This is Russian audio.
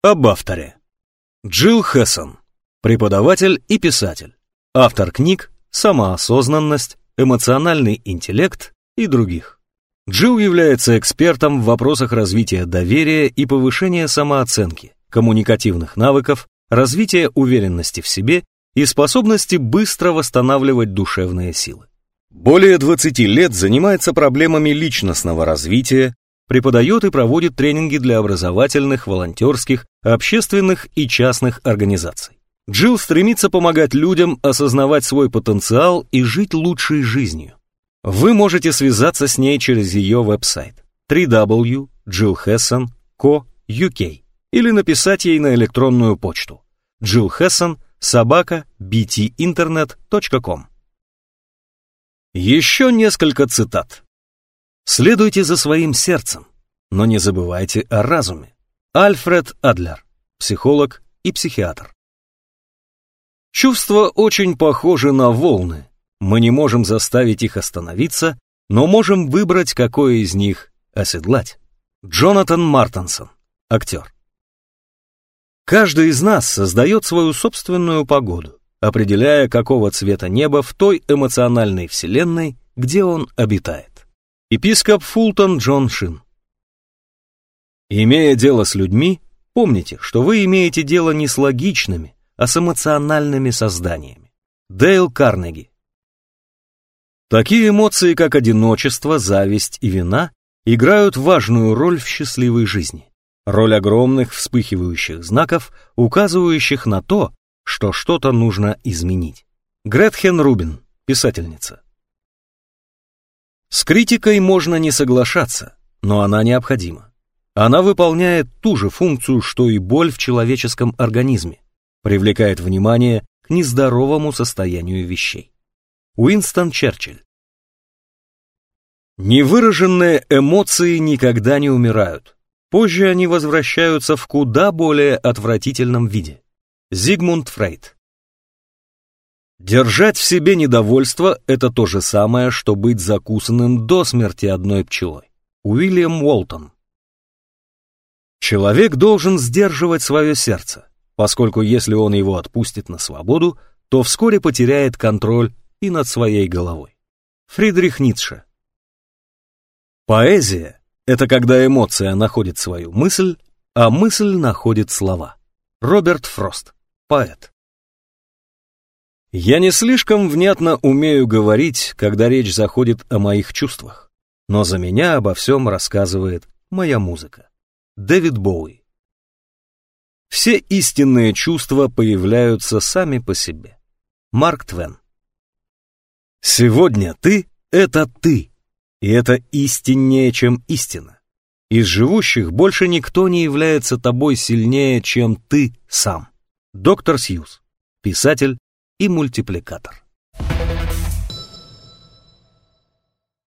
Об авторе. Джилл Хессон, преподаватель и писатель, автор книг «Самоосознанность», «Эмоциональный интеллект» и других. Джилл является экспертом в вопросах развития доверия и повышения самооценки, коммуникативных навыков, развития уверенности в себе и способности быстро восстанавливать душевные силы. Более 20 лет занимается проблемами личностного развития, преподает и проводит тренинги для образовательных, волонтерских, общественных и частных организаций. Джилл стремится помогать людям осознавать свой потенциал и жить лучшей жизнью. Вы можете связаться с ней через ее веб-сайт www.jillhesson.co.uk или написать ей на электронную почту jillhesson. Еще несколько цитат. Следуйте за своим сердцем, но не забывайте о разуме. Альфред Адлер, психолог и психиатр. Чувства очень похожи на волны. Мы не можем заставить их остановиться, но можем выбрать, какое из них оседлать. Джонатан Мартенсон, актер. Каждый из нас создает свою собственную погоду, определяя, какого цвета небо в той эмоциональной вселенной, где он обитает. Епископ Фултон Джон Шин. Имея дело с людьми, помните, что вы имеете дело не с логичными, а с эмоциональными созданиями. Дейл Карнеги. Такие эмоции, как одиночество, зависть и вина, играют важную роль в счастливой жизни роль огромных вспыхивающих знаков, указывающих на то, что что-то нужно изменить. Гретхен Рубин, писательница. С критикой можно не соглашаться, но она необходима. Она выполняет ту же функцию, что и боль в человеческом организме, привлекает внимание к нездоровому состоянию вещей. Уинстон Черчилль. Невыраженные эмоции никогда не умирают. Позже они возвращаются в куда более отвратительном виде. Зигмунд Фрейд. Держать в себе недовольство – это то же самое, что быть закусанным до смерти одной пчелой. Уильям Уолтон. Человек должен сдерживать свое сердце, поскольку если он его отпустит на свободу, то вскоре потеряет контроль и над своей головой. Фридрих Ницше. Поэзия это когда эмоция находит свою мысль, а мысль находит слова. Роберт Фрост, поэт. Я не слишком внятно умею говорить, когда речь заходит о моих чувствах, но за меня обо всем рассказывает моя музыка. Дэвид Боуи. Все истинные чувства появляются сами по себе. Марк Твен. Сегодня ты — это ты, и это истиннее, чем истина. Из живущих больше никто не является тобой сильнее, чем ты сам. Доктор Сьюз, писатель и мультипликатор.